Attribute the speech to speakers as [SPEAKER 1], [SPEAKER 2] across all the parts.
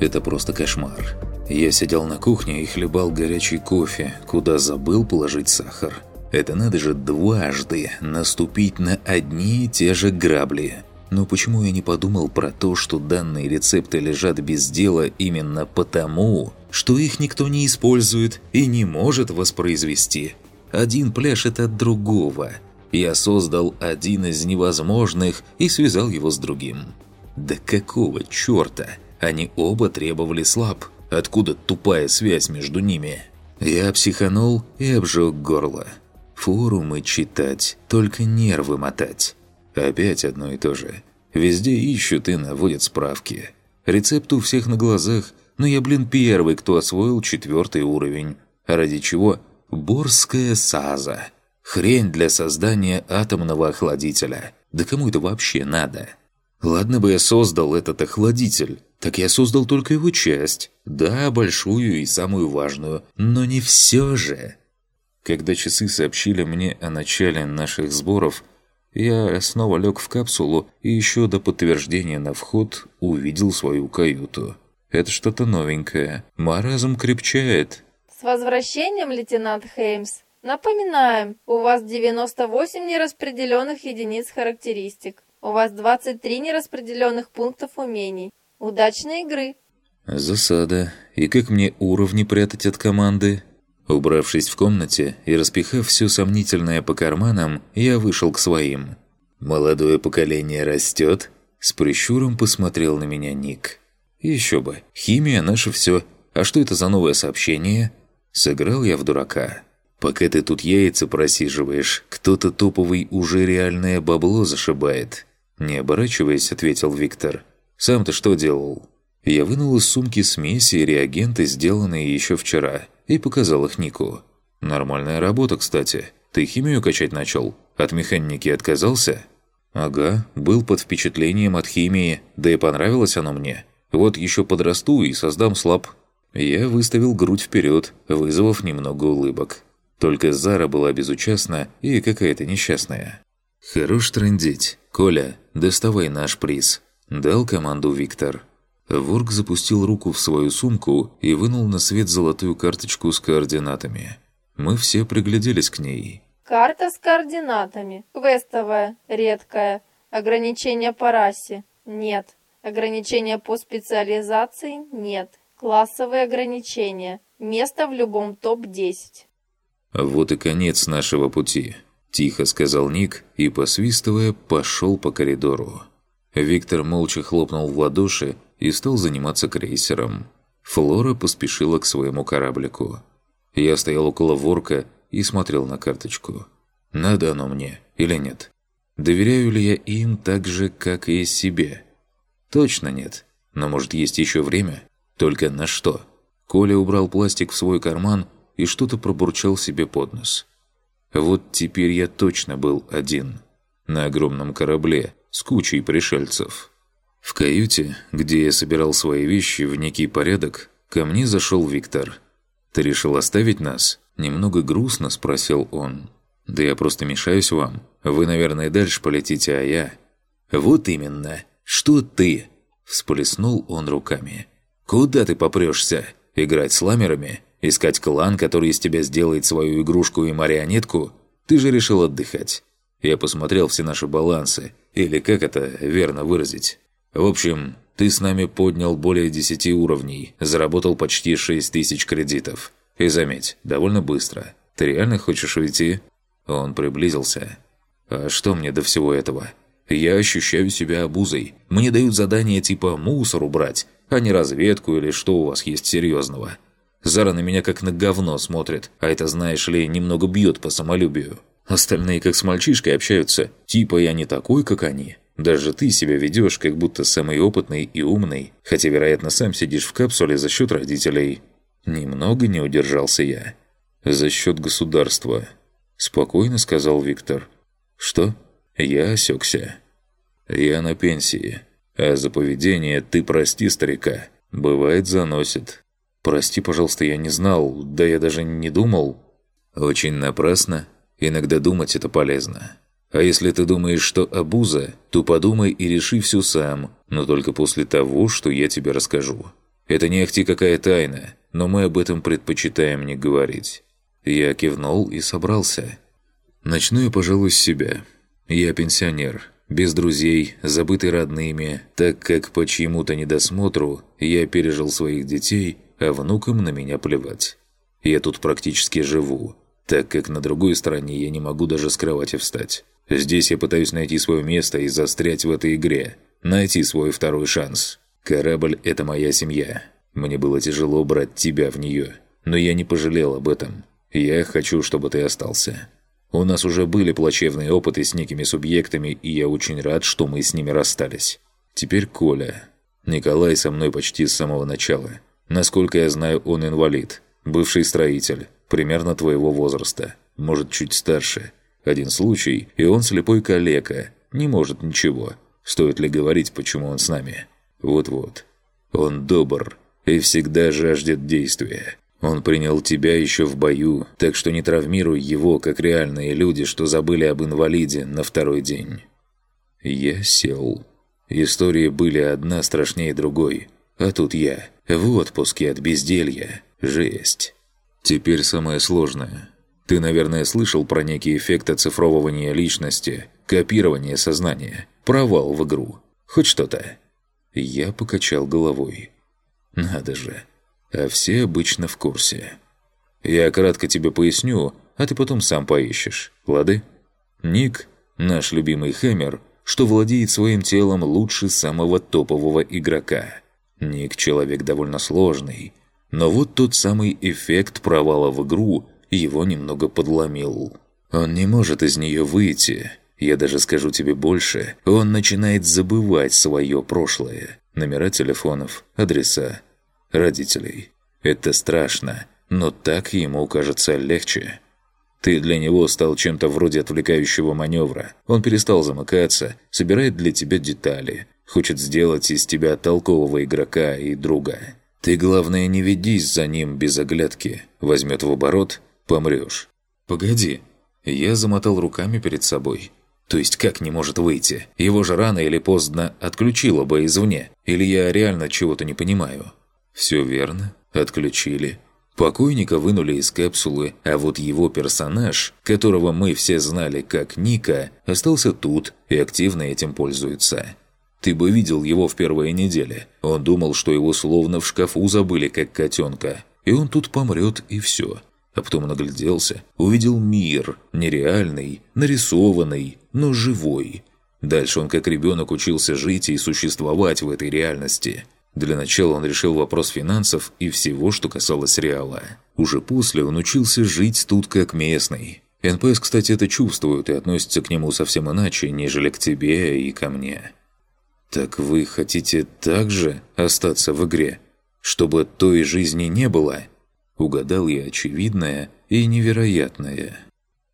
[SPEAKER 1] Это просто кошмар. Я сидел на кухне и хлебал горячий кофе, куда забыл положить сахар. Это надо же дважды наступить на одни и те же грабли. Но почему я не подумал про то, что данные рецепты лежат без дела именно потому, что их никто не использует и не может воспроизвести? Один пляшет от другого. Я создал один из невозможных и связал его с другим. Да какого черта? Они оба требовали слаб. Откуда тупая связь между ними? Я психанул и обжег горло. Форумы читать, только нервы мотать. Опять одно и то же. Везде ищут и наводят справки. Рецепт у всех на глазах, но я, блин, первый, кто освоил четвертый уровень. Ради чего? Борская саза. Хрень для создания атомного охладителя. Да кому это вообще надо? Ладно бы я создал этот охладитель, так я создал только его часть. Да, большую и самую важную, но не все же. Когда часы сообщили мне о начале наших сборов, я снова лег в капсулу и еще до подтверждения на вход увидел свою каюту. Это что-то новенькое. Маразм крепчает.
[SPEAKER 2] С возвращением, лейтенант Хеймс. Напоминаем, у вас 98 нераспределенных единиц характеристик. У вас 23 нераспределенных пунктов умений. Удачной игры!
[SPEAKER 1] Засада. И как мне уровни прятать от команды? Убравшись в комнате и распихав все сомнительное по карманам, я вышел к своим. «Молодое поколение растет?» С прищуром посмотрел на меня Ник. «Еще бы. Химия – наше все. А что это за новое сообщение?» Сыграл я в дурака. «Пока ты тут яйца просиживаешь, кто-то топовый уже реальное бабло зашибает. Не оборачиваясь, ответил Виктор. «Сам-то что делал?» Я вынул из сумки смеси и реагенты, сделанные еще вчера, и показал их Нику. «Нормальная работа, кстати. Ты химию качать начал? От механики отказался?» «Ага, был под впечатлением от химии, да и понравилось оно мне. Вот еще подрасту и создам слаб». Я выставил грудь вперед, вызвав немного улыбок. Только Зара была безучастна и какая-то несчастная. «Хорош трындеть. Коля, доставай наш приз», – дал команду Виктор. Ворк запустил руку в свою сумку и вынул на свет золотую карточку с координатами. Мы все пригляделись к ней.
[SPEAKER 2] Карта с координатами. Квестовая, редкая. Ограничения по расе? Нет. Ограничения по специализации? Нет. Классовые ограничения. Место в любом топ-10.
[SPEAKER 1] Вот и конец нашего пути. Тихо сказал Ник и, посвистывая, пошел по коридору. Виктор молча хлопнул в ладоши и стал заниматься крейсером. Флора поспешила к своему кораблику. Я стоял около ворка и смотрел на карточку. Надо оно мне или нет? Доверяю ли я им так же, как и себе? Точно нет. Но может есть еще время? Только на что? Коля убрал пластик в свой карман и что-то пробурчал себе под нос. Вот теперь я точно был один. На огромном корабле с кучей пришельцев. В каюте, где я собирал свои вещи в некий порядок, ко мне зашел Виктор. «Ты решил оставить нас?» Немного грустно спросил он. «Да я просто мешаюсь вам. Вы, наверное, дальше полетите, а я...» «Вот именно. Что ты?» Всплеснул он руками. «Куда ты попрешься? Играть с ламерами? Искать клан, который из тебя сделает свою игрушку и марионетку? Ты же решил отдыхать. Я посмотрел все наши балансы, или как это верно выразить. В общем, ты с нами поднял более 10 уровней, заработал почти 6 тысяч кредитов. И заметь, довольно быстро. Ты реально хочешь уйти?» Он приблизился. «А что мне до всего этого? Я ощущаю себя обузой. Мне дают задания типа мусор убрать, а не разведку или что у вас есть серьезного. Зара на меня как на говно смотрит, а это, знаешь ли, немного бьет по самолюбию. Остальные как с мальчишкой общаются, типа я не такой, как они. Даже ты себя ведешь, как будто самый опытный и умный, хотя, вероятно, сам сидишь в капсуле за счет родителей. Немного не удержался я. За счет государства. Спокойно сказал Виктор. Что? Я осекся. Я на пенсии. А за поведение ты прости старика. Бывает заносит. «Прости, пожалуйста, я не знал, да я даже не думал». «Очень напрасно. Иногда думать это полезно. А если ты думаешь, что обуза, то подумай и реши все сам, но только после того, что я тебе расскажу. Это не ахти какая тайна, но мы об этом предпочитаем не говорить». Я кивнул и собрался. «Начну я, пожалуй, с себя. Я пенсионер, без друзей, забытый родными, так как по чьему-то недосмотру я пережил своих детей, а внукам на меня плевать. Я тут практически живу, так как на другой стороне я не могу даже с кровати встать. Здесь я пытаюсь найти свое место и застрять в этой игре, найти свой второй шанс. Корабль – это моя семья. Мне было тяжело брать тебя в нее, но я не пожалел об этом. Я хочу, чтобы ты остался. У нас уже были плачевные опыты с некими субъектами, и я очень рад, что мы с ними расстались. Теперь Коля. Николай со мной почти с самого начала. Насколько я знаю, он инвалид. Бывший строитель. Примерно твоего возраста. Может, чуть старше. Один случай, и он слепой калека. Не может ничего. Стоит ли говорить, почему он с нами? Вот-вот. Он добр и всегда жаждет действия. Он принял тебя еще в бою, так что не травмируй его, как реальные люди, что забыли об инвалиде на второй день. Я сел. Истории были одна страшнее другой. А тут я, в отпуске от безделья. Жесть. Теперь самое сложное. Ты, наверное, слышал про некий эффект оцифровывания личности, копирования сознания, провал в игру. Хоть что-то. Я покачал головой. Надо же а все обычно в курсе. Я кратко тебе поясню, а ты потом сам поищешь, лады? Ник, наш любимый Хэмер, что владеет своим телом лучше самого топового игрока. Ник – человек довольно сложный, но вот тот самый эффект провала в игру его немного подломил. Он не может из нее выйти. Я даже скажу тебе больше, он начинает забывать свое прошлое. Номера телефонов, адреса, родителей. Это страшно, но так ему кажется легче. Ты для него стал чем-то вроде отвлекающего маневра. Он перестал замыкаться, собирает для тебя детали, хочет сделать из тебя толкового игрока и друга. Ты, главное, не ведись за ним без оглядки. Возьмет в оборот – помрешь. Погоди. Я замотал руками перед собой. То есть как не может выйти? Его же рано или поздно отключило бы извне. Или я реально чего-то не понимаю? Все верно. Отключили. Покойника вынули из капсулы, а вот его персонаж, которого мы все знали как Ника, остался тут и активно этим пользуется. Ты бы видел его в первые недели. Он думал, что его словно в шкафу забыли, как котенка. И он тут помрет, и все. А потом нагляделся, увидел мир, нереальный, нарисованный, но живой. Дальше он как ребенок учился жить и существовать в этой реальности – для начала он решил вопрос финансов и всего, что касалось Реала. Уже после он учился жить тут как местный. НПС, кстати, это чувствуют и относятся к нему совсем иначе, нежели к тебе и ко мне. «Так вы хотите также остаться в игре? Чтобы той жизни не было?» Угадал я очевидное и невероятное.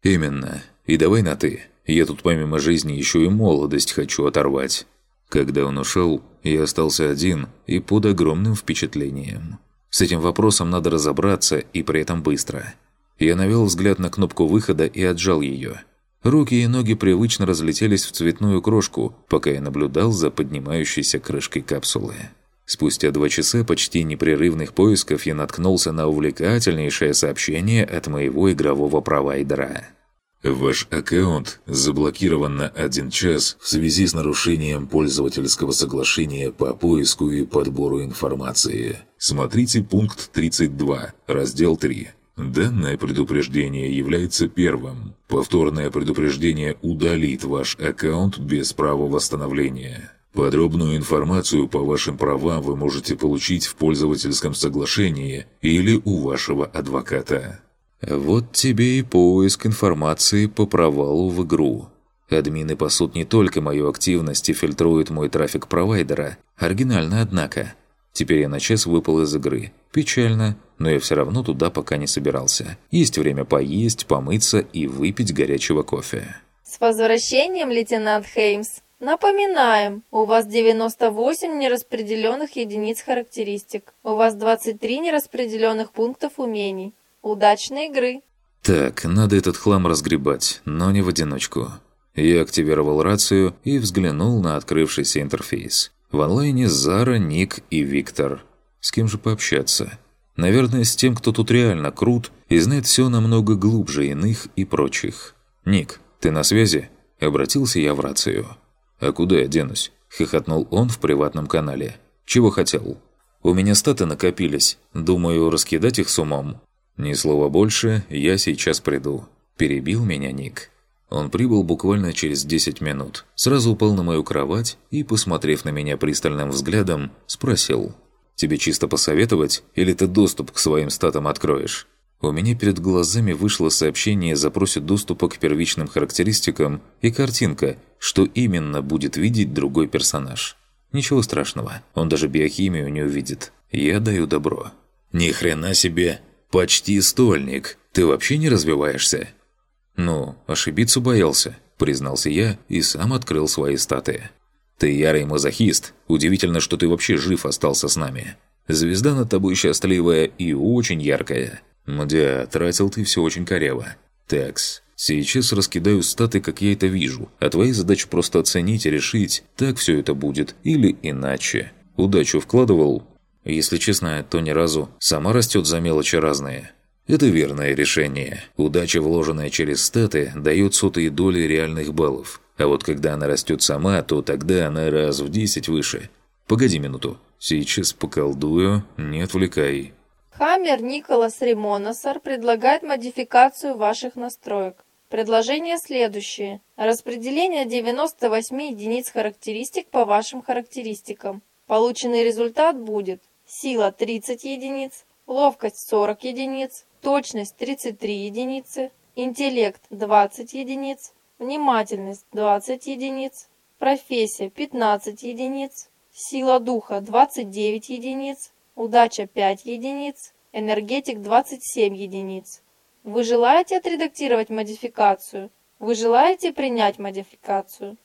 [SPEAKER 1] «Именно. И давай на «ты». Я тут помимо жизни еще и молодость хочу оторвать». Когда он ушел, я остался один и под огромным впечатлением. С этим вопросом надо разобраться и при этом быстро. Я навел взгляд на кнопку выхода и отжал ее. Руки и ноги привычно разлетелись в цветную крошку, пока я наблюдал за поднимающейся крышкой капсулы. Спустя два часа почти непрерывных поисков я наткнулся на увлекательнейшее сообщение от моего игрового провайдера.
[SPEAKER 3] Ваш аккаунт заблокирован на один час в связи с нарушением пользовательского соглашения по поиску и подбору информации. Смотрите пункт 32, раздел 3. Данное предупреждение является первым. Повторное предупреждение удалит ваш аккаунт без права восстановления. Подробную информацию по вашим правам вы можете получить в пользовательском соглашении или у вашего адвоката.
[SPEAKER 1] Вот тебе и поиск информации по провалу в игру. Админы пасут не только мою активность и фильтруют мой трафик провайдера. Оригинально, однако. Теперь я на час выпал из игры. Печально, но я все равно туда пока не собирался. Есть время поесть, помыться и выпить горячего кофе.
[SPEAKER 2] С возвращением, лейтенант Хеймс! Напоминаем, у вас 98 нераспределенных единиц характеристик. У вас 23 нераспределенных пунктов умений. Удачной игры!
[SPEAKER 1] Так, надо этот хлам разгребать, но не в одиночку. Я активировал рацию и взглянул на открывшийся интерфейс. В онлайне Зара, Ник и Виктор. С кем же пообщаться? Наверное, с тем, кто тут реально крут и знает все намного глубже иных и прочих. «Ник, ты на связи?» Обратился я в рацию. «А куда я денусь?» Хохотнул он в приватном канале. «Чего хотел?» «У меня статы накопились. Думаю, раскидать их с умом». «Ни слова больше, я сейчас приду». Перебил меня Ник. Он прибыл буквально через 10 минут. Сразу упал на мою кровать и, посмотрев на меня пристальным взглядом, спросил. «Тебе чисто посоветовать, или ты доступ к своим статам откроешь?» У меня перед глазами вышло сообщение «Запросит доступа к первичным характеристикам» и картинка, что именно будет видеть другой персонаж. Ничего страшного, он даже биохимию не увидит. Я даю добро. «Ни хрена себе! Почти стольник! Ты вообще не развиваешься?» «Ну, ошибиться боялся», – признался я и сам открыл свои статы. «Ты ярый мазохист. Удивительно, что ты вообще жив остался с нами. Звезда над тобой счастливая и очень яркая. Мдя, тратил ты все очень коряво. Такс, сейчас раскидаю статы, как я это вижу, а твоя задача просто оценить и решить, так все это будет или иначе. Удачу вкладывал? Если честно, то ни разу. Сама растет за мелочи разные». Это верное решение. Удача, вложенная через статы, дает сотые доли реальных баллов. А вот когда она растет сама, то тогда она раз в 10 выше. Погоди минуту. Сейчас поколдую, не отвлекай.
[SPEAKER 2] Хаммер Николас Римоносар предлагает модификацию ваших настроек. Предложение следующее. Распределение 98 единиц характеристик по вашим характеристикам. Полученный результат будет сила 30 единиц, ловкость 40 единиц, точность 33 единицы, интеллект 20 единиц, внимательность 20 единиц, профессия 15 единиц, сила духа 29 единиц, удача 5 единиц, энергетик 27 единиц. Вы желаете отредактировать модификацию? Вы желаете принять модификацию?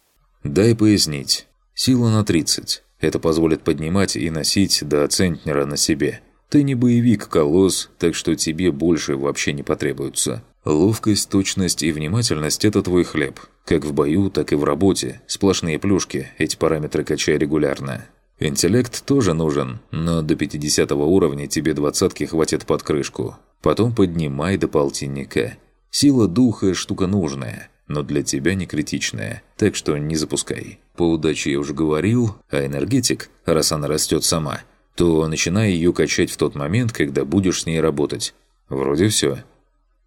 [SPEAKER 1] Дай пояснить. Сила на 30. Это позволит поднимать и носить до центнера на себе. Ты не боевик-колосс, так что тебе больше вообще не потребуется. Ловкость, точность и внимательность – это твой хлеб. Как в бою, так и в работе. Сплошные плюшки, эти параметры качай регулярно. Интеллект тоже нужен, но до 50 уровня тебе двадцатки хватит под крышку. Потом поднимай до полтинника. Сила духа – штука нужная, но для тебя не критичная, так что не запускай. По удаче я уже говорил, а энергетик, раз она растет сама – то начинай ее качать в тот момент, когда будешь с ней работать. Вроде все.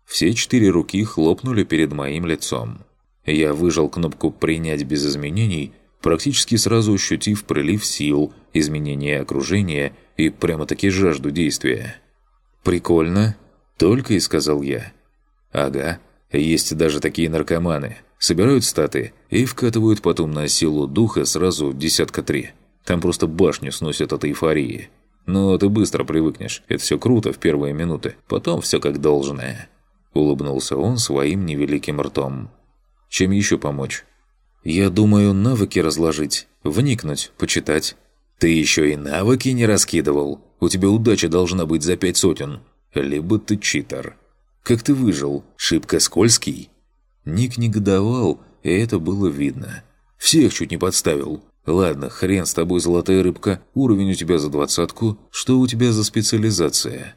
[SPEAKER 1] Все четыре руки хлопнули перед моим лицом. Я выжал кнопку «Принять без изменений», практически сразу ощутив прилив сил, изменение окружения и прямо-таки жажду действия. «Прикольно», — только и сказал я. «Ага, есть даже такие наркоманы. Собирают статы и вкатывают потом на силу духа сразу десятка три». Там просто башню сносят от эйфории. Но ты быстро привыкнешь. Это все круто в первые минуты. Потом все как должное». Улыбнулся он своим невеликим ртом. «Чем еще помочь?» «Я думаю, навыки разложить, вникнуть, почитать». «Ты еще и навыки не раскидывал? У тебя удача должна быть за пять сотен. Либо ты читер. Как ты выжил? Шибко скользкий?» Ник негодовал, и это было видно. «Всех чуть не подставил. Ладно, хрен с тобой, золотая рыбка, уровень у тебя за двадцатку, что у тебя за специализация?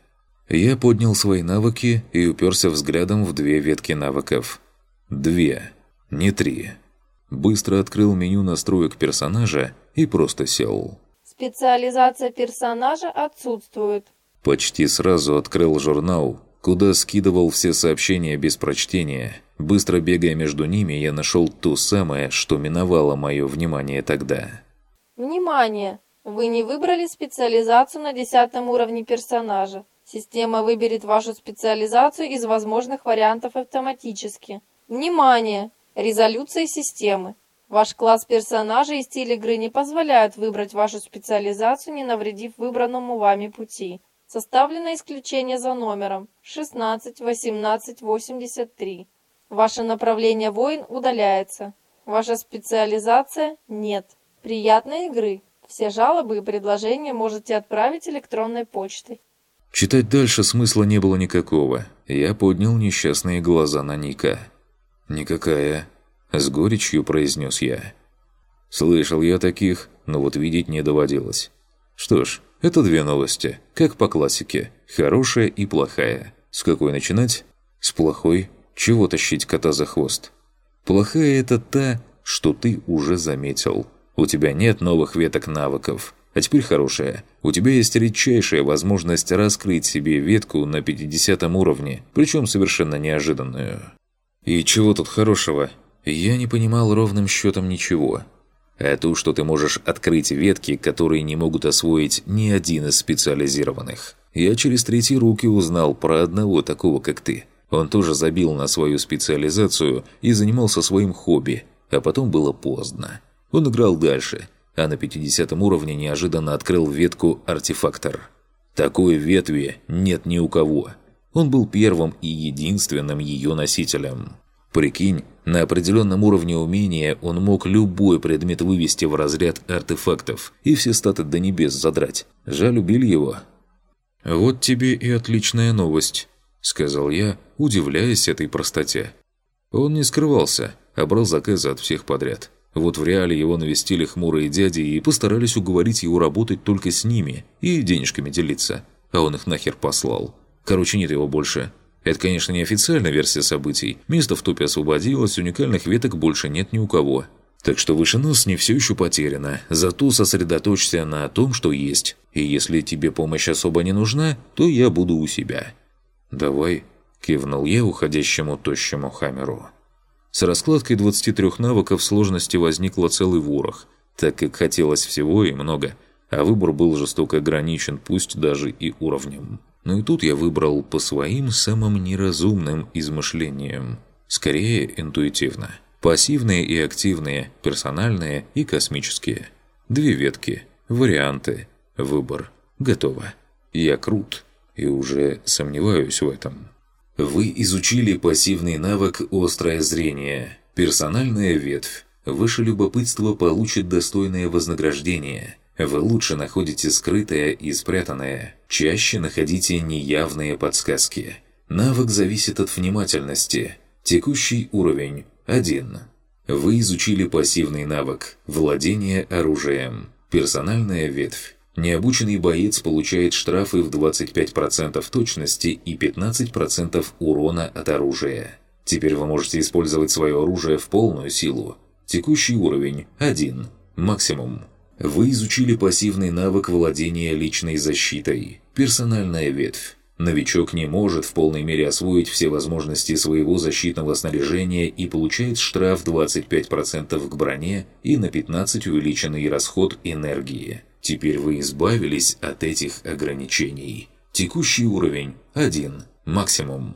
[SPEAKER 1] Я поднял свои навыки и уперся взглядом в две ветки навыков. Две, не три. Быстро открыл меню настроек персонажа и просто сел.
[SPEAKER 2] Специализация персонажа отсутствует.
[SPEAKER 1] Почти сразу открыл журнал, куда скидывал все сообщения без прочтения – Быстро бегая между ними, я нашел ту самое, что миновало мое внимание тогда.
[SPEAKER 2] Внимание! Вы не выбрали специализацию на десятом уровне персонажа. Система выберет вашу специализацию из возможных вариантов автоматически. Внимание! Резолюция системы. Ваш класс персонажа и стиль игры не позволяют выбрать вашу специализацию, не навредив выбранному вами пути. Составлено исключение за номером 16 18 83. Ваше направление воин удаляется. Ваша специализация – нет. Приятной игры. Все жалобы и предложения можете отправить электронной почтой.
[SPEAKER 1] Читать дальше смысла не было никакого. Я поднял несчастные глаза на Ника. «Никакая», – с горечью произнес я. Слышал я таких, но вот видеть не доводилось. Что ж, Это две новости, как по классике. Хорошая и плохая. С какой начинать? С плохой. Чего тащить кота за хвост? Плохая – это та, что ты уже заметил. У тебя нет новых веток навыков. А теперь хорошая. У тебя есть редчайшая возможность раскрыть себе ветку на 50 уровне, причем совершенно неожиданную. И чего тут хорошего? Я не понимал ровным счетом ничего. А то, что ты можешь открыть ветки, которые не могут освоить ни один из специализированных. Я через третьи руки узнал про одного такого, как ты. Он тоже забил на свою специализацию и занимался своим хобби, а потом было поздно. Он играл дальше – а на 50 уровне неожиданно открыл ветку «Артефактор». Такой ветви нет ни у кого. Он был первым и единственным ее носителем. Прикинь, на определенном уровне умения он мог любой предмет вывести в разряд артефактов и все статы до небес задрать. Жаль, убили его. «Вот тебе и отличная новость», — сказал я, удивляясь этой простоте. Он не скрывался, а брал заказы от всех подряд. Вот в реале его навестили хмурые дяди и постарались уговорить его работать только с ними и денежками делиться. А он их нахер послал. Короче, нет его больше. Это, конечно, не официальная версия событий. Место в топе освободилось, уникальных веток больше нет ни у кого. Так что выше нос не все еще потеряно. Зато сосредоточься на том, что есть. И если тебе помощь особо не нужна, то я буду у себя. «Давай», – кивнул я уходящему тощему хамеру. С раскладкой 23 навыков сложности возникло целый ворох, так как хотелось всего и много, а выбор был жестоко ограничен, пусть даже и уровнем. Но и тут я выбрал по своим самым неразумным измышлениям. Скорее, интуитивно. Пассивные и активные, персональные и космические. Две ветки, варианты, выбор. Готово. Я крут и уже сомневаюсь в этом. Вы изучили пассивный навык «Острое зрение». Персональная ветвь. Ваше любопытство получит достойное вознаграждение. Вы лучше находите скрытое и спрятанное. Чаще находите неявные подсказки. Навык зависит от внимательности. Текущий уровень – 1. Вы изучили пассивный навык «Владение оружием». Персональная ветвь. Необученный боец получает штрафы в 25% точности и 15% урона от оружия. Теперь вы можете использовать свое оружие в полную силу. Текущий уровень – 1. Максимум. Вы изучили пассивный навык владения личной защитой. Персональная ветвь. Новичок не может в полной мере освоить все возможности своего защитного снаряжения и получает штраф 25% к броне и на 15 увеличенный расход энергии. Теперь вы избавились от этих ограничений. Текущий уровень – 1. Максимум.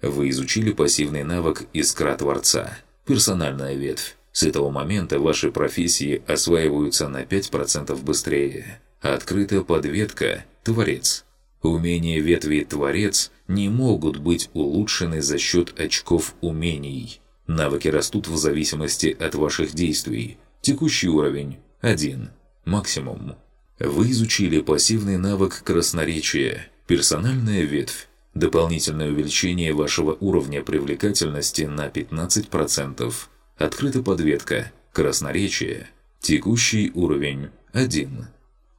[SPEAKER 1] Вы изучили пассивный навык «Искра Творца». Персональная ветвь. С этого момента ваши профессии осваиваются на 5% быстрее. Открыта подветка «Творец». Умения ветви «Творец» не могут быть улучшены за счет очков умений. Навыки растут в зависимости от ваших действий. Текущий уровень – 1. Максимум. Вы изучили пассивный навык красноречия, персональная ветвь, дополнительное увеличение вашего уровня привлекательности на 15%, открыта подветка, красноречие, текущий уровень 1.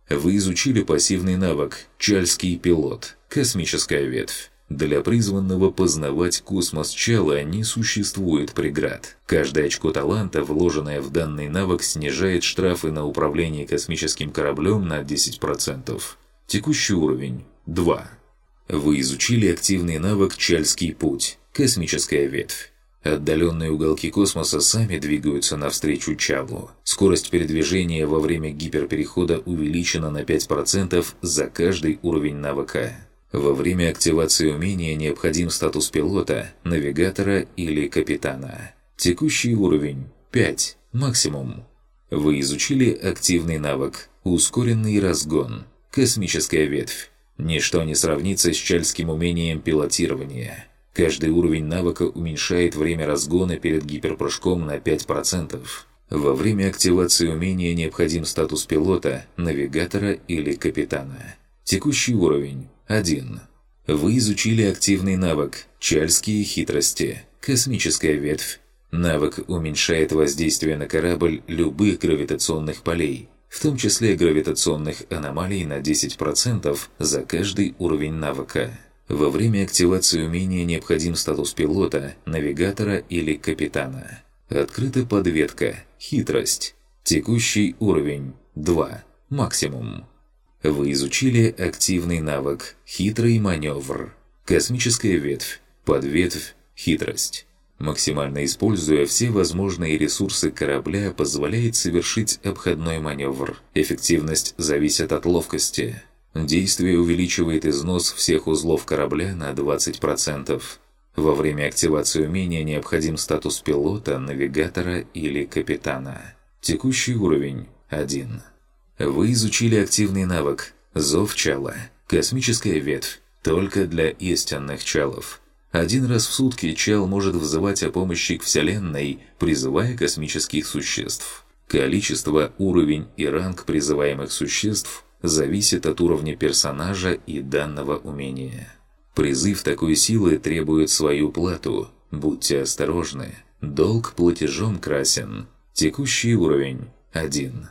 [SPEAKER 1] Вы изучили пассивный навык. «Чальский пилот», космическая ветвь. Для призванного познавать космос чала не существует преград. Каждое очко таланта, вложенное в данный навык, снижает штрафы на управление космическим кораблем на 10%. Текущий уровень – 2. Вы изучили активный навык «Чальский путь» – космическая ветвь. Отдаленные уголки космоса сами двигаются навстречу Чалу. Скорость передвижения во время гиперперехода увеличена на 5% за каждый уровень навыка. Во время активации умения необходим статус пилота, навигатора или капитана. Текущий уровень – 5, максимум. Вы изучили активный навык «Ускоренный разгон», «Космическая ветвь». Ничто не сравнится с чальским умением пилотирования. Каждый уровень навыка уменьшает время разгона перед гиперпрыжком на 5%. Во время активации умения необходим статус пилота, навигатора или капитана. Текущий уровень 1. Вы изучили активный навык «Чальские хитрости», «Космическая ветвь». Навык уменьшает воздействие на корабль любых гравитационных полей. в том числе гравитационных аномалий на 10% за каждый уровень навыка. Во время активации умения необходим статус пилота, навигатора или капитана. Открыта подветка «Хитрость». Текущий уровень – 2. Максимум. Вы изучили активный навык «Хитрый маневр». Космическая ветвь, подветвь, хитрость. Максимально используя все возможные ресурсы корабля, позволяет совершить обходной маневр. Эффективность зависит от ловкости. Действие увеличивает износ всех узлов корабля на 20%. Во время активации умения необходим статус пилота, навигатора или капитана. Текущий уровень – 1. Вы изучили активный навык «Зов чала». Космическая ветвь. Только для истинных чалов. Один раз в сутки чал может вызывать о помощи к Вселенной, призывая космических существ. Количество, уровень и ранг призываемых существ зависит от уровня персонажа и данного умения. Призыв такой силы требует свою плату. Будьте осторожны. Долг платежом красен. Текущий уровень – 1.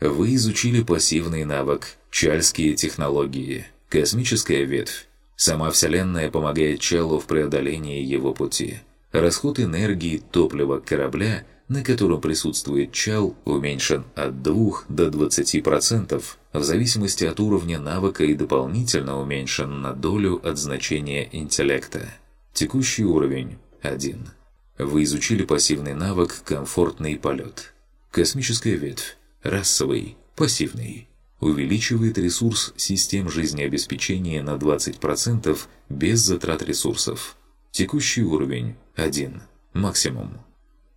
[SPEAKER 1] Вы изучили пассивный навык «Чальские технологии». Космическая ветвь. Сама Вселенная помогает Чалу в преодолении его пути. Расход энергии топлива корабля, на котором присутствует Чал, уменьшен от 2 до 20%, в зависимости от уровня навыка и дополнительно уменьшен на долю от значения интеллекта. Текущий уровень – 1. Вы изучили пассивный навык «Комфортный полет». Космическая ветвь. Расовый. Пассивный. Увеличивает ресурс систем жизнеобеспечения на 20% без затрат ресурсов. Текущий уровень – 1. Максимум.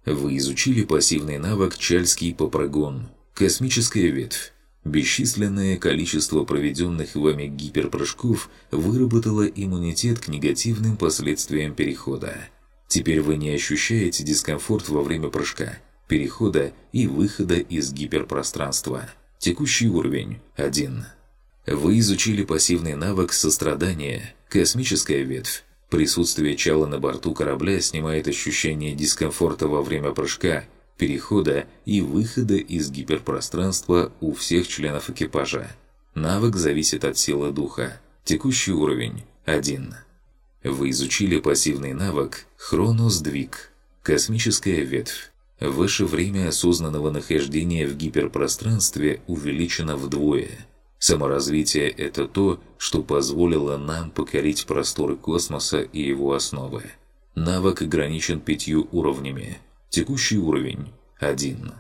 [SPEAKER 1] Вы изучили пассивный навык «Чальский попрыгун». Космическая ветвь. Бесчисленное количество проведенных вами гиперпрыжков выработало иммунитет к негативным последствиям перехода. Теперь вы не ощущаете дискомфорт во время прыжка – перехода и выхода из гиперпространства. Текущий уровень – 1. Вы изучили пассивный навык сострадания, космическая ветвь. Присутствие чала на борту корабля снимает ощущение дискомфорта во время прыжка, перехода и выхода из гиперпространства у всех членов экипажа. Навык зависит от силы духа. Текущий уровень – 1. Вы изучили пассивный навык «Хроносдвиг» – космическая ветвь. Ваше время осознанного нахождения в гиперпространстве увеличено вдвое. Саморазвитие – это то, что позволило нам покорить просторы космоса и его основы. Навык ограничен пятью уровнями. Текущий уровень – 1.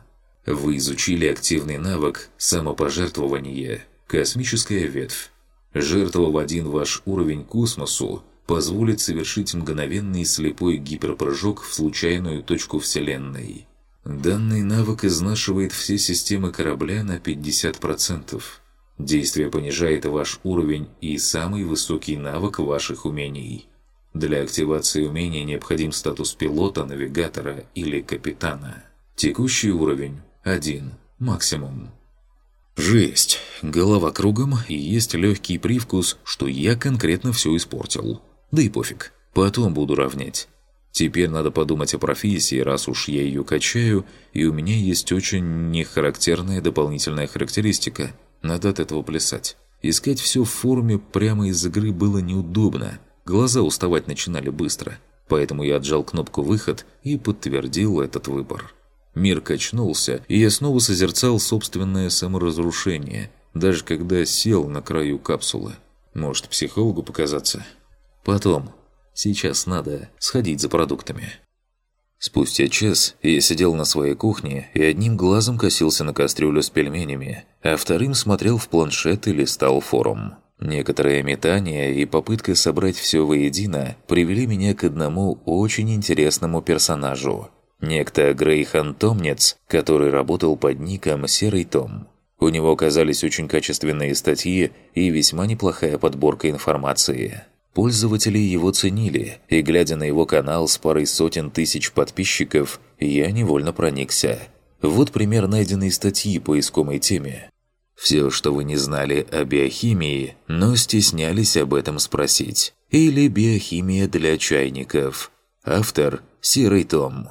[SPEAKER 1] Вы изучили активный навык «Самопожертвование» – космическая ветвь. Жертва один ваш уровень космосу позволит совершить мгновенный слепой гиперпрыжок в случайную точку Вселенной – Данный навык изнашивает все системы корабля на 50%. Действие понижает ваш уровень и самый высокий навык ваших умений. Для активации умения необходим статус пилота, навигатора или капитана. Текущий уровень – 1. Максимум. Жесть. Голова кругом и есть легкий привкус, что я конкретно все испортил. Да и пофиг. Потом буду равнять. Теперь надо подумать о профессии, раз уж я ее качаю, и у меня есть очень нехарактерная дополнительная характеристика. Надо от этого плясать. Искать все в форме прямо из игры было неудобно. Глаза уставать начинали быстро. Поэтому я отжал кнопку «Выход» и подтвердил этот выбор. Мир качнулся, и я снова созерцал собственное саморазрушение, даже когда сел на краю капсулы. Может, психологу показаться? Потом, Сейчас надо сходить за продуктами. Спустя час я сидел на своей кухне и одним глазом косился на кастрюлю с пельменями, а вторым смотрел в планшет и листал форум. Некоторое метание и попытка собрать все воедино привели меня к одному очень интересному персонажу. Некто Грейхан Томнец, который работал под ником Серый Том. У него оказались очень качественные статьи и весьма неплохая подборка информации. Пользователи его ценили, и глядя на его канал с парой сотен тысяч подписчиков, я невольно проникся. Вот пример найденной статьи по искомой теме. Все, что вы не знали о биохимии, но стеснялись об этом спросить. Или биохимия для чайников. Автор – Серый Том.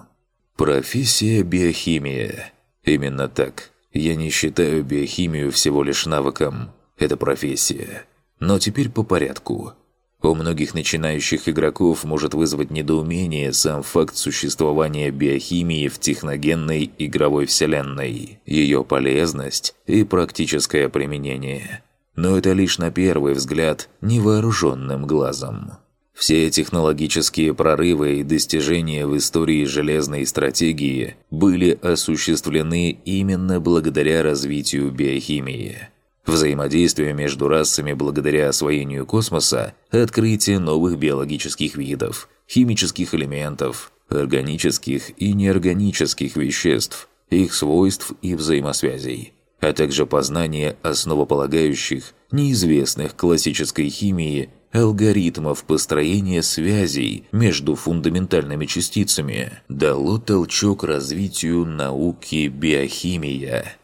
[SPEAKER 1] Профессия биохимия. Именно так. Я не считаю биохимию всего лишь навыком. Это профессия. Но теперь по порядку. У многих начинающих игроков может вызвать недоумение сам факт существования биохимии в техногенной игровой вселенной, ее полезность и практическое применение. Но это лишь на первый взгляд невооруженным глазом. Все технологические прорывы и достижения в истории железной стратегии были осуществлены именно благодаря развитию биохимии. Взаимодействие между расами благодаря освоению космоса, открытие новых биологических видов, химических элементов, органических и неорганических веществ, их свойств и взаимосвязей, а также познание основополагающих, неизвестных классической химии алгоритмов построения связей между фундаментальными частицами дало толчок развитию науки биохимия.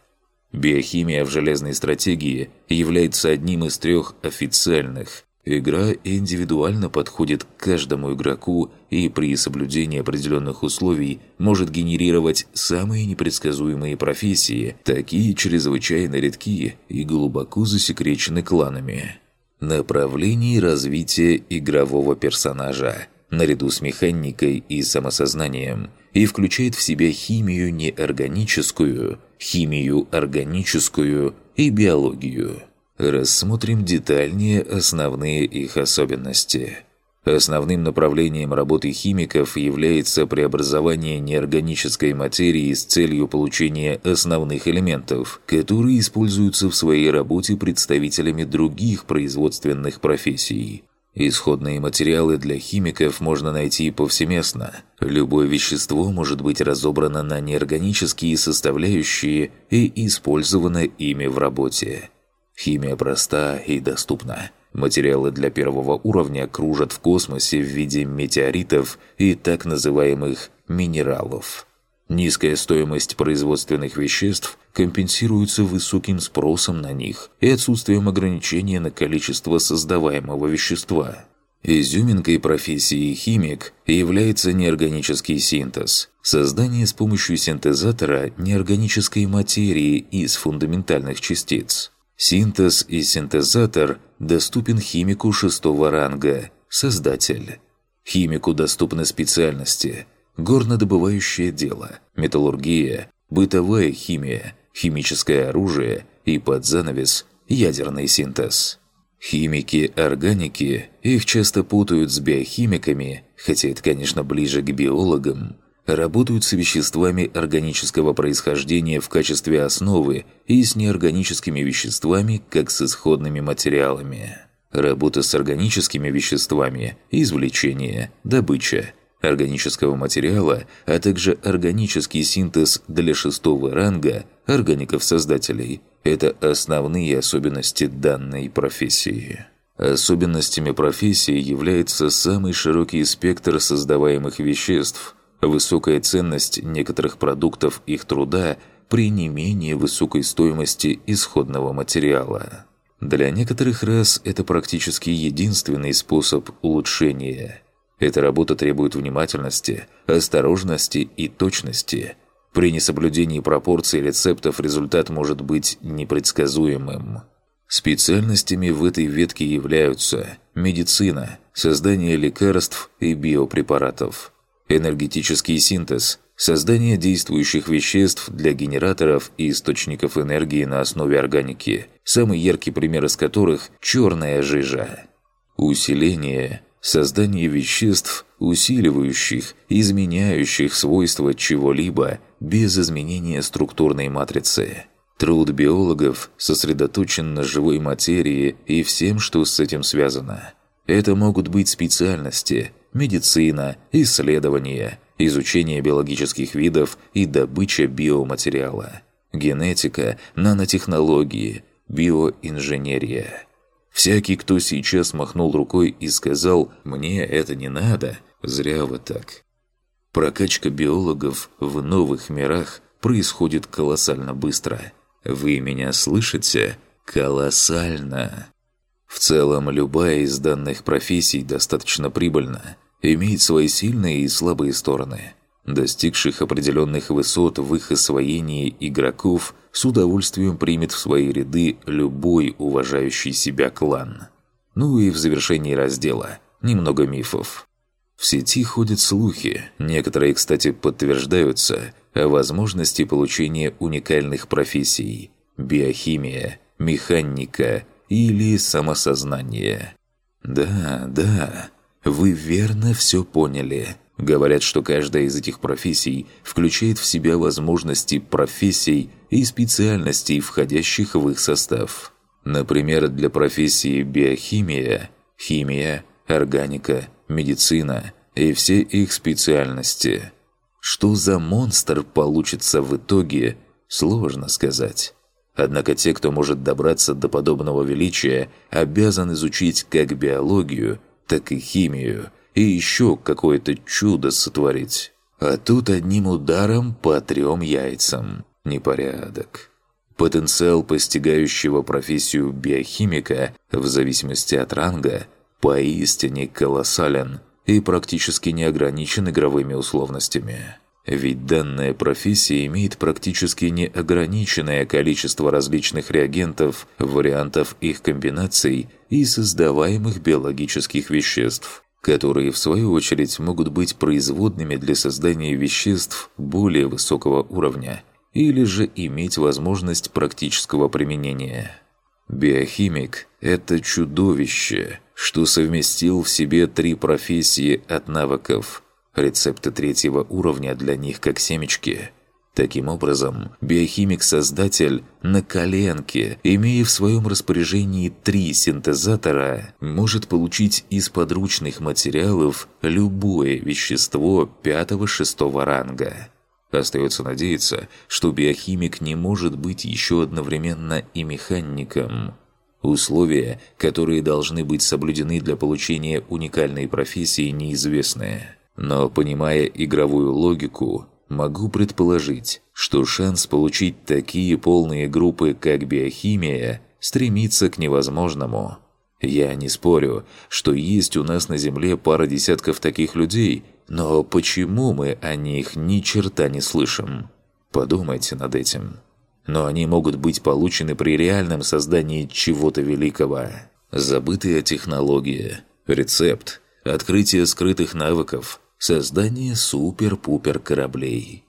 [SPEAKER 1] Биохимия в железной стратегии является одним из трех официальных. Игра индивидуально подходит к каждому игроку и при соблюдении определенных условий может генерировать самые непредсказуемые профессии, такие чрезвычайно редкие и глубоко засекречены кланами. Направлений развития игрового персонажа, наряду с механикой и самосознанием, и включает в себя химию неорганическую, химию органическую и биологию. Рассмотрим детальнее основные их особенности – Основным направлением работы химиков является преобразование неорганической материи с целью получения основных элементов, которые используются в своей работе представителями других производственных профессий. Исходные материалы для химиков можно найти повсеместно. Любое вещество может быть разобрано на неорганические составляющие и использовано ими в работе. Химия проста и доступна. Материалы для первого уровня кружат в космосе в виде метеоритов и так называемых минералов. Низкая стоимость производственных веществ компенсируется высоким спросом на них и отсутствием ограничения на количество создаваемого вещества. Изюминкой профессии химик является неорганический синтез – создание с помощью синтезатора неорганической материи из фундаментальных частиц. Синтез и синтезатор доступен химику шестого ранга – Создатель. Химику доступны специальности – горнодобывающее дело, металлургия, бытовая химия, химическое оружие и под занавес – ядерный синтез. Химики-органики, их часто путают с биохимиками, хотя это, конечно, ближе к биологам – работают с веществами органического происхождения в качестве основы и с неорганическими веществами, как с исходными материалами. Работа с органическими веществами, извлечение, добыча органического материала, а также органический синтез для шестого ранга органиков-создателей – это основные особенности данной профессии. Особенностями профессии является самый широкий спектр создаваемых веществ – высокая ценность некоторых продуктов их труда при не менее высокой стоимости исходного материала. Для некоторых рас это практически единственный способ улучшения. Эта работа требует внимательности, осторожности и точности. При несоблюдении пропорций рецептов результат может быть непредсказуемым. Специальностями в этой ветке являются медицина, создание лекарств и биопрепаратов – энергетический синтез, создание действующих веществ для генераторов и источников энергии на основе органики, самый яркий пример из которых – черная жижа. Усиление – создание веществ, усиливающих, изменяющих свойства чего-либо без изменения структурной матрицы. Труд биологов сосредоточен на живой материи и всем, что с этим связано. Это могут быть специальности – медицина, исследования, изучение биологических видов и добыча биоматериала, генетика, нанотехнологии, биоинженерия. Всякий, кто сейчас махнул рукой и сказал «мне это не надо», зря вы так. Прокачка биологов в новых мирах происходит колоссально быстро. Вы меня слышите? Колоссально. В целом, любая из данных профессий достаточно прибыльна, имеет свои сильные и слабые стороны. Достигших определенных высот в их освоении игроков с удовольствием примет в свои ряды любой уважающий себя клан. Ну и в завершении раздела немного мифов. В сети ходят слухи, некоторые, кстати, подтверждаются, о возможности получения уникальных профессий – биохимия, механика или самосознание. Да, да, вы верно все поняли – Говорят, что каждая из этих профессий включает в себя возможности профессий и специальностей, входящих в их состав. Например, для профессии биохимия, химия, органика, медицина и все их специальности. Что за монстр получится в итоге, сложно сказать. Однако те, кто может добраться до подобного величия, обязан изучить как биологию, так и химию – и еще какое-то чудо сотворить. А тут одним ударом по трем яйцам. Непорядок. Потенциал постигающего профессию биохимика в зависимости от ранга поистине колоссален и практически не ограничен игровыми условностями. Ведь данная профессия имеет практически неограниченное количество различных реагентов, вариантов их комбинаций и создаваемых биологических веществ которые, в свою очередь, могут быть производными для создания веществ более высокого уровня или же иметь возможность практического применения. Биохимик – это чудовище, что совместил в себе три профессии от навыков, рецепты третьего уровня для них как семечки – Таким образом, биохимик-создатель на коленке, имея в своем распоряжении три синтезатора, может получить из подручных материалов любое вещество пятого-шестого ранга. Остается надеяться, что биохимик не может быть еще одновременно и механиком. Условия, которые должны быть соблюдены для получения уникальной профессии, неизвестны. Но, понимая игровую логику, Могу предположить, что шанс получить такие полные группы, как биохимия, стремится к невозможному. Я не спорю, что есть у нас на Земле пара десятков таких людей, но почему мы о них ни черта не слышим? Подумайте над этим. Но они могут быть получены при реальном создании чего-то великого. Забытая технология, рецепт, открытие скрытых навыков – создание супер-пупер кораблей.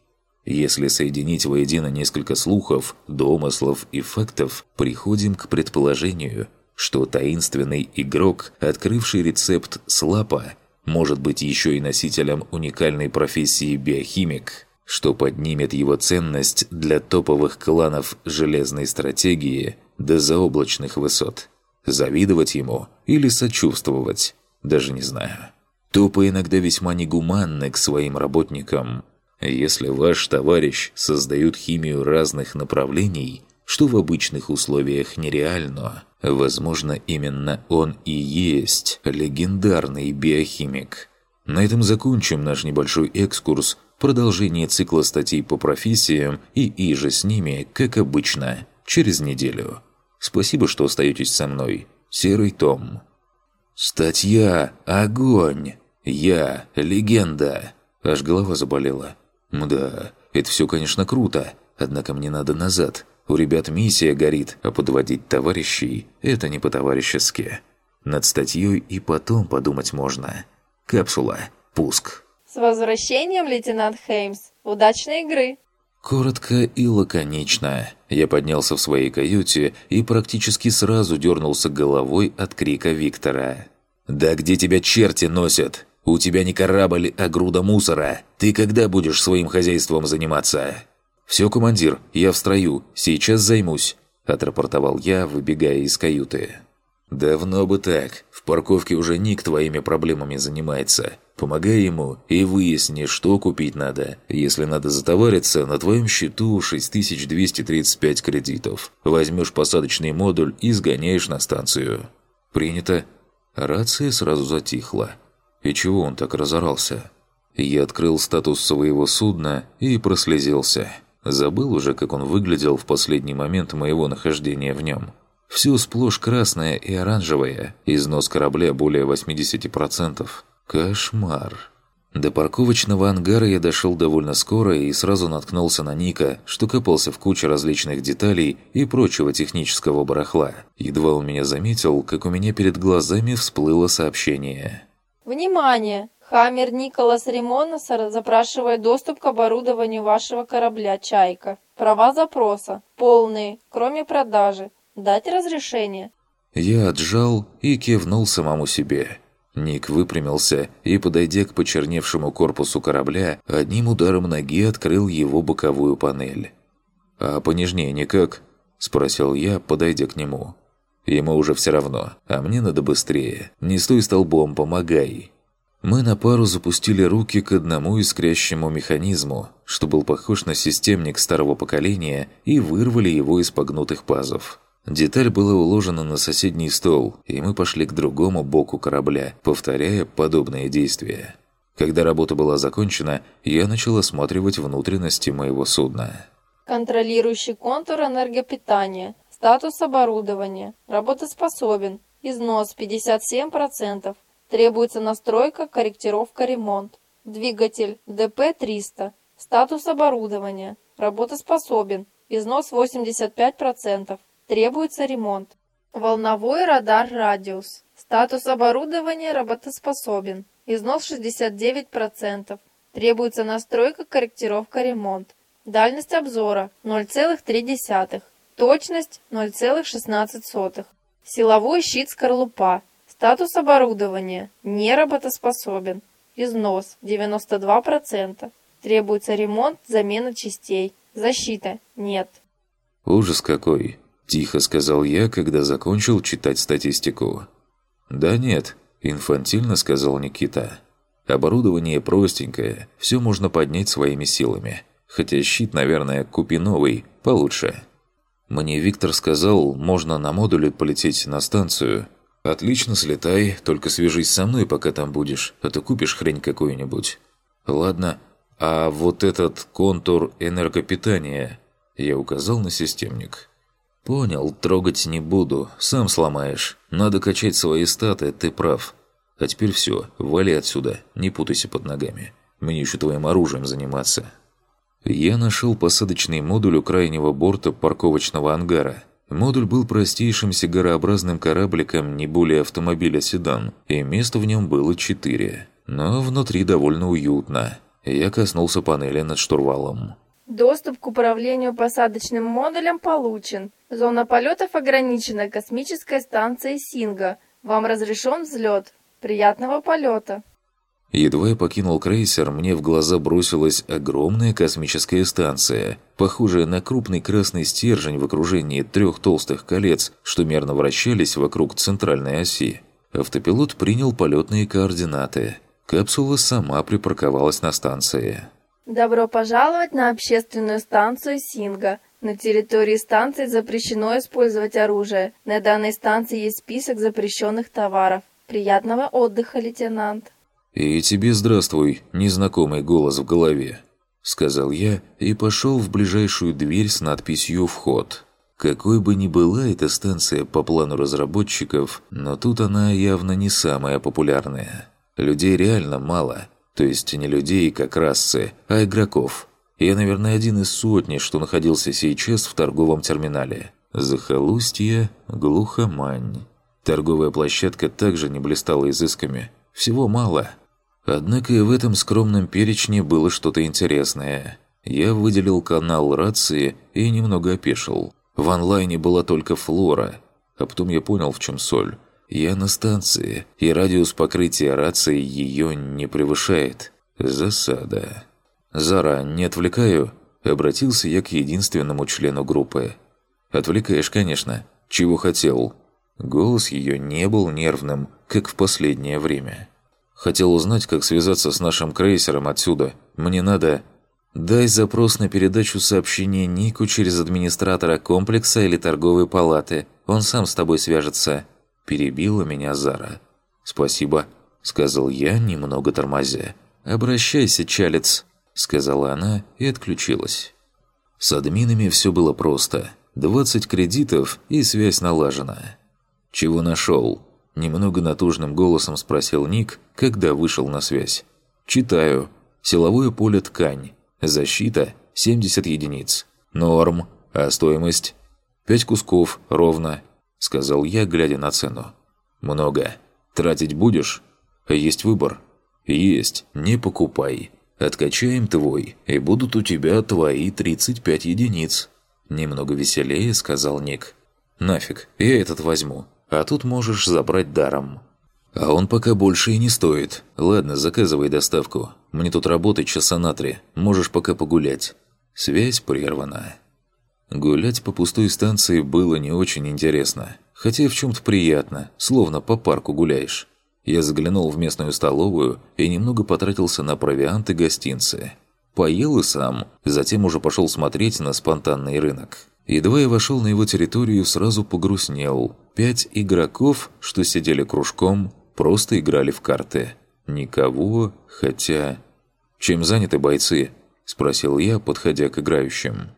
[SPEAKER 1] Если соединить воедино несколько слухов, домыслов и фактов, приходим к предположению, что таинственный игрок, открывший рецепт слапа, может быть еще и носителем уникальной профессии биохимик, что поднимет его ценность для топовых кланов железной стратегии до заоблачных высот. Завидовать ему или сочувствовать, даже не знаю. Топы иногда весьма негуманны к своим работникам. Если ваш товарищ создает химию разных направлений, что в обычных условиях нереально, возможно, именно он и есть легендарный биохимик. На этом закончим наш небольшой экскурс, продолжение цикла статей по профессиям и иже с ними, как обычно, через неделю. Спасибо, что остаетесь со мной. Серый Том. «Статья! Огонь! Я – легенда!» Аж голова заболела. «Мда, это все, конечно, круто, однако мне надо назад. У ребят миссия горит, а подводить товарищей – это не по-товарищески. Над статьей и потом подумать можно. Капсула. Пуск».
[SPEAKER 2] «С возвращением, лейтенант Хеймс! Удачной игры!»
[SPEAKER 1] Коротко и лаконично. Я поднялся в своей каюте и практически сразу дернулся головой от крика Виктора. «Да где тебя черти носят? У тебя не корабль, а груда мусора. Ты когда будешь своим хозяйством заниматься?» «Все, командир, я в строю. Сейчас займусь», – отрапортовал я, выбегая из каюты. «Давно бы так. В парковке уже Ник твоими проблемами занимается. Помогай ему и выясни, что купить надо. Если надо затовариться, на твоем счету 6235 кредитов. Возьмешь посадочный модуль и сгоняешь на станцию». «Принято». Рация сразу затихла. И чего он так разорался? Я открыл статус своего судна и прослезился. Забыл уже, как он выглядел в последний момент моего нахождения в нем. Все сплошь красное и оранжевое, износ корабля более 80%. Кошмар. До парковочного ангара я дошел довольно скоро и сразу наткнулся на Ника, что копался в куче различных деталей и прочего технического барахла. Едва он меня заметил, как у меня перед глазами всплыло сообщение.
[SPEAKER 2] Внимание! Хаммер Николас Римонаса запрашивает доступ к оборудованию вашего корабля «Чайка». Права запроса. Полные, кроме продажи. Дать разрешение.
[SPEAKER 1] Я отжал и кивнул самому себе. Ник выпрямился и, подойдя к почерневшему корпусу корабля, одним ударом ноги открыл его боковую панель. «А понежнее никак?» – спросил я, подойдя к нему. «Ему уже все равно, а мне надо быстрее. Не стой столбом, помогай!» Мы на пару запустили руки к одному искрящему механизму, что был похож на системник старого поколения, и вырвали его из погнутых пазов. Деталь была уложена на соседний стол, и мы пошли к другому боку корабля, повторяя подобные действия. Когда работа была закончена, я начал осматривать внутренности моего судна.
[SPEAKER 2] Контролирующий контур энергопитания. Статус оборудования. Работоспособен. Износ 57%. Требуется настройка, корректировка, ремонт. Двигатель ДП-300. Статус оборудования. Работоспособен. Износ 85%. Требуется ремонт. Волновой радар «Радиус». Статус оборудования работоспособен. Износ 69%. Требуется настройка, корректировка, ремонт. Дальность обзора 0,3. Точность 0,16. Силовой щит скорлупа Статус оборудования не работоспособен. Износ 92%. Требуется ремонт, замена частей. Защита нет.
[SPEAKER 1] Ужас какой, тихо сказал я, когда закончил читать статистику. Да нет, инфантильно сказал Никита. Оборудование простенькое, все можно поднять своими силами. Хотя щит, наверное, купи новый, получше. Мне Виктор сказал, можно на модуле полететь на станцию, «Отлично, слетай, только свяжись со мной, пока там будешь, а то купишь хрень какую-нибудь». «Ладно, а вот этот контур энергопитания...» Я указал на системник. «Понял, трогать не буду, сам сломаешь. Надо качать свои статы, ты прав. А теперь все, вали отсюда, не путайся под ногами. Мне еще твоим оружием заниматься». Я нашел посадочный модуль у крайнего борта парковочного ангара – Модуль был простейшим сигарообразным корабликом не более автомобиля-седан, и места в нем было четыре. Но внутри довольно уютно. Я коснулся панели над штурвалом.
[SPEAKER 2] Доступ к управлению посадочным модулем получен. Зона полетов ограничена космической станцией Синга. Вам разрешен взлет. Приятного полета!
[SPEAKER 1] Едва я покинул крейсер, мне в глаза бросилась огромная космическая станция, похожая на крупный красный стержень в окружении трех толстых колец, что мерно вращались вокруг центральной оси. Автопилот принял полетные координаты. Капсула сама припарковалась на станции.
[SPEAKER 2] Добро пожаловать на общественную станцию Синга. На территории станции запрещено использовать оружие. На данной станции есть список запрещенных товаров. Приятного отдыха, лейтенант.
[SPEAKER 1] «И тебе здравствуй, незнакомый голос в голове», — сказал я и пошел в ближайшую дверь с надписью «Вход». Какой бы ни была эта станция по плану разработчиков, но тут она явно не самая популярная. Людей реально мало, то есть не людей как расы, а игроков. Я, наверное, один из сотни, что находился сейчас в торговом терминале. Захолустье, глухомань. Торговая площадка также не блистала изысками. Всего мало, Однако и в этом скромном перечне было что-то интересное. Я выделил канал рации и немного опешил. В онлайне была только флора, а потом я понял, в чем соль. Я на станции, и радиус покрытия рации ее не превышает. Засада. «Зара, не отвлекаю?» Обратился я к единственному члену группы. «Отвлекаешь, конечно. Чего хотел?» Голос ее не был нервным, как в последнее время. Хотел узнать, как связаться с нашим крейсером отсюда. Мне надо... Дай запрос на передачу сообщения Нику через администратора комплекса или торговой палаты. Он сам с тобой свяжется. Перебила меня Зара. «Спасибо», — сказал я, немного тормозя. «Обращайся, чалец», — сказала она и отключилась. С админами все было просто. 20 кредитов и связь налажена. «Чего нашел?» Немного натужным голосом спросил Ник, когда вышел на связь. Читаю. Силовое поле ткань. Защита 70 единиц. Норм. А стоимость? Пять кусков, ровно, сказал я, глядя на цену. Много. Тратить будешь? Есть выбор. Есть. Не покупай. Откачаем твой, и будут у тебя твои 35 единиц. Немного веселее, сказал Ник. Нафиг, я этот возьму. А тут можешь забрать даром. А он пока больше и не стоит. Ладно, заказывай доставку. Мне тут работать часа на три. Можешь пока погулять. Связь прервана. Гулять по пустой станции было не очень интересно. Хотя в чем-то приятно, словно по парку гуляешь. Я заглянул в местную столовую и немного потратился на провиант и гостинцы. Поел и сам, затем уже пошел смотреть на спонтанный рынок. Едва я вошел на его территорию, сразу погрустнел. Пять игроков, что сидели кружком, просто играли в карты. Никого, хотя... «Чем заняты бойцы?» – спросил я, подходя к играющим.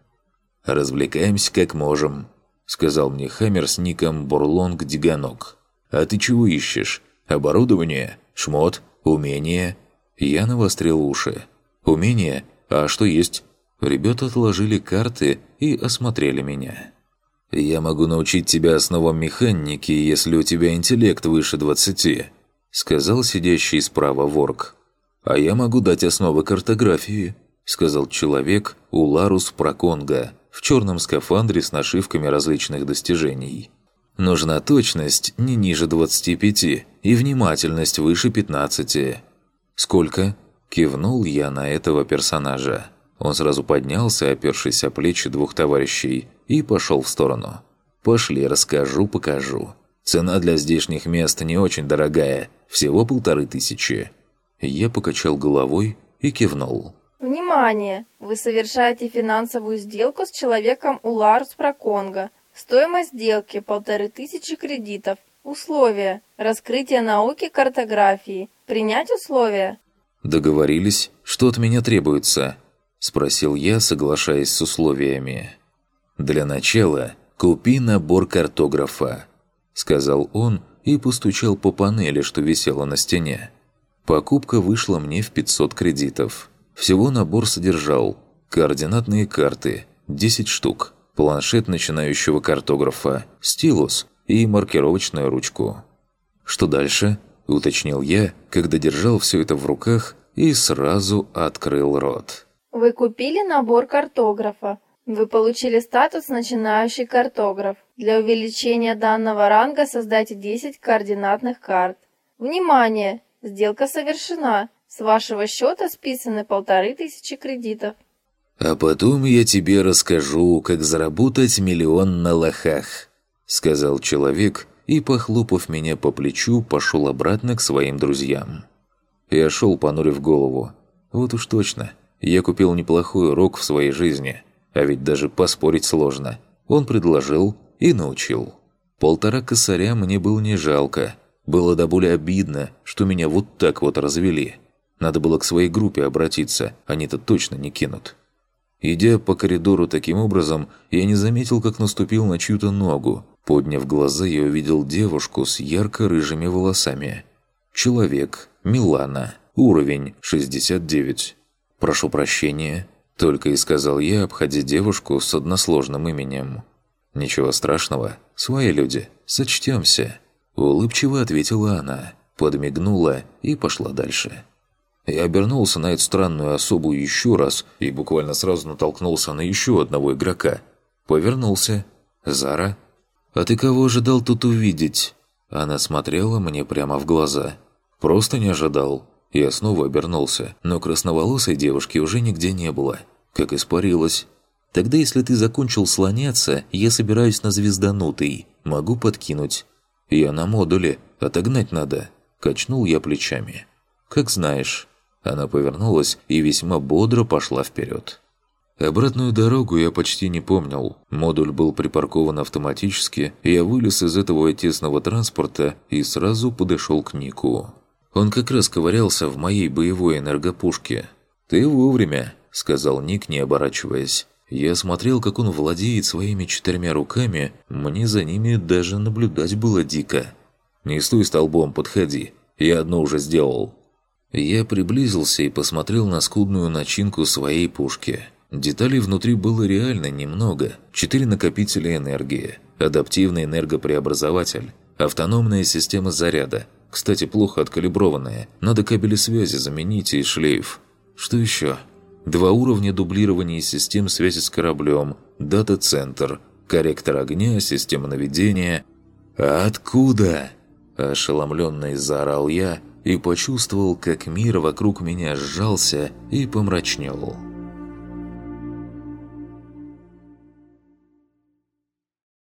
[SPEAKER 1] «Развлекаемся как можем», – сказал мне Хаммер с ником Бурлонг Диганок. «А ты чего ищешь? Оборудование? Шмот? Умение?» Я навострил уши. «Умение? А что есть?» Ребята отложили карты и осмотрели меня. «Я могу научить тебя основам механики, если у тебя интеллект выше 20», сказал сидящий справа ворк. «А я могу дать основы картографии», сказал человек Уларус Проконга в черном скафандре с нашивками различных достижений. «Нужна точность не ниже 25 и внимательность выше 15». «Сколько?» – кивнул я на этого персонажа. Он сразу поднялся, опершись о плечи двух товарищей, и пошел в сторону. «Пошли, расскажу, покажу. Цена для здешних мест не очень дорогая, всего полторы тысячи». Я покачал головой и кивнул.
[SPEAKER 2] Внимание! Вы совершаете финансовую сделку с человеком Уларус Проконга. Стоимость сделки – полторы тысячи кредитов. Условия. Раскрытие науки картографии. Принять условия?
[SPEAKER 1] Договорились, что от меня требуется. Спросил я, соглашаясь с условиями. «Для начала купи набор картографа», — сказал он и постучал по панели, что висела на стене. Покупка вышла мне в 500 кредитов. Всего набор содержал координатные карты, 10 штук, планшет начинающего картографа, стилус и маркировочную ручку. «Что дальше?» – уточнил я, когда держал все это в руках и сразу открыл рот.
[SPEAKER 2] Вы купили набор картографа. Вы получили статус «Начинающий картограф». Для увеличения данного ранга создайте 10 координатных карт. Внимание! Сделка совершена. С вашего счета списаны полторы тысячи кредитов.
[SPEAKER 1] «А потом я тебе расскажу, как заработать миллион на лохах», — сказал человек и, похлопав меня по плечу, пошел обратно к своим друзьям. Я шел, понурив голову. Вот уж точно, я купил неплохой урок в своей жизни, а ведь даже поспорить сложно. Он предложил и научил. Полтора косаря мне было не жалко. Было до боли обидно, что меня вот так вот развели. Надо было к своей группе обратиться, они-то точно не кинут. Идя по коридору таким образом, я не заметил, как наступил на чью-то ногу. Подняв глаза, я увидел девушку с ярко-рыжими волосами. Человек, Милана, уровень 69. «Прошу прощения», – только и сказал я, обходя девушку с односложным именем. «Ничего страшного, свои люди, сочтемся», – улыбчиво ответила она, подмигнула и пошла дальше. Я обернулся на эту странную особу еще раз и буквально сразу натолкнулся на еще одного игрока. Повернулся. «Зара?» «А ты кого ожидал тут увидеть?» Она смотрела мне прямо в глаза. «Просто не ожидал. Я снова обернулся, но красноволосой девушки уже нигде не было. Как испарилась. Тогда, если ты закончил слоняться, я собираюсь на звезданутый. Могу подкинуть. Я на модуле. Отогнать надо. Качнул я плечами. Как знаешь. Она повернулась и весьма бодро пошла вперед. Обратную дорогу я почти не помнил. Модуль был припаркован автоматически, я вылез из этого тесного транспорта и сразу подошел к Нику. Он как раз ковырялся в моей боевой энергопушке. «Ты вовремя», — сказал Ник, не оборачиваясь. Я смотрел, как он владеет своими четырьмя руками, мне за ними даже наблюдать было дико. «Не стой столбом, подходи. Я одно уже сделал». Я приблизился и посмотрел на скудную начинку своей пушки. Деталей внутри было реально немного. Четыре накопителя энергии, адаптивный энергопреобразователь, автономная система заряда, кстати, плохо откалиброванная, надо кабели связи заменить и шлейф. Что еще? Два уровня дублирования систем связи с кораблем, дата-центр, корректор огня, система наведения. «А откуда?» – ошеломленно заорал я – и почувствовал, как мир вокруг меня сжался и помрачнел.